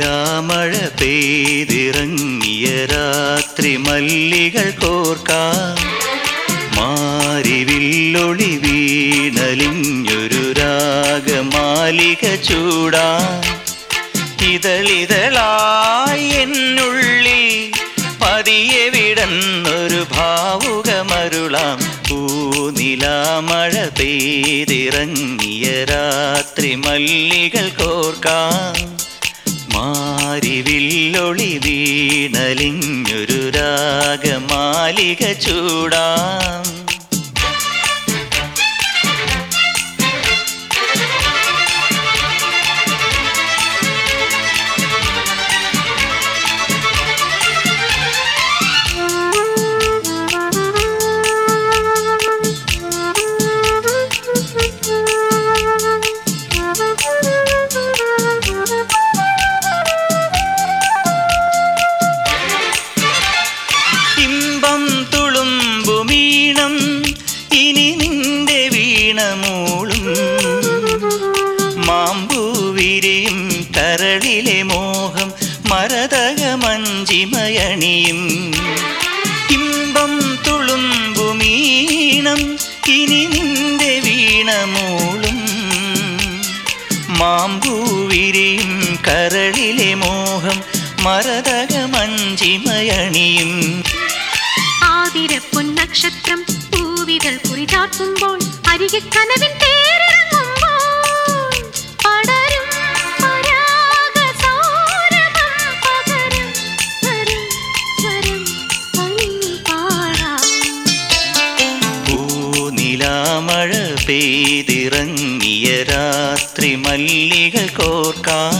നിലാമഴ പെയ്തിറങ്ങിയ രാത്രി മല്ലികൾ കോർക്കാം. മാരിവില്ലൊളി വീണലിഞ്ഞൊരു രാഗമാലിക ചൂടാ. ഇതളിതളായി എന്നുള്ളിൽ പതിയെ വിടന്നൊരു ഭാവുകമരുളാം. പൂനിലാമഴ പെയ്തിറങ്ങിയ രാത്രി മല്ലികൾ കോർക്കാം. മാരിവില്ലൊളി വീണലിഞ്ഞൊരു രാഗമാലിക ചൂടാം. മാമ്പൂ വിരിയും കരളിലെ മോഹം മരതക മഞ്ചിമയണിയും. ഇമ്പം തുളുമ്പുമീണം ഇനി നിന്റെ വീണമൂളും. മാമ്പൂവിരിയും കരളിലെ മോഹം മരതക മഞ്ചിമയണിയും. ആതിരപ്പൊൻ പൊന്നക്ഷത്രം പൂവികൾ കുറിതാക്കുമ്പോൾ അരികെ കനവിൻ പെയ്തിറങ്ങിയ രാത്രി മല്ലികൾ കോർക്കാം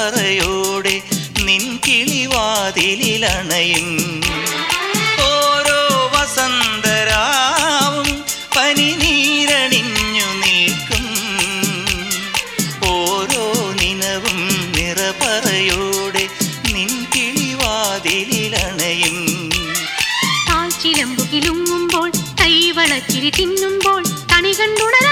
താമരയോടെ നിൻ കിളിവാതിലണയും ഓരോ വസന്തരാവും പനി നീരണിഞ്ഞു നിൽക്കും. ഓരോ നിനവും നിറ നിറപറയോടെ നിൻ കിളിവാതിലണയും കാൽച്ചിലമ്പുകിലുങ്ങുമ്പോൾ കൈവളച്ചിരി തിന്നുമ്പോൾ തണി കണ്ടുണർ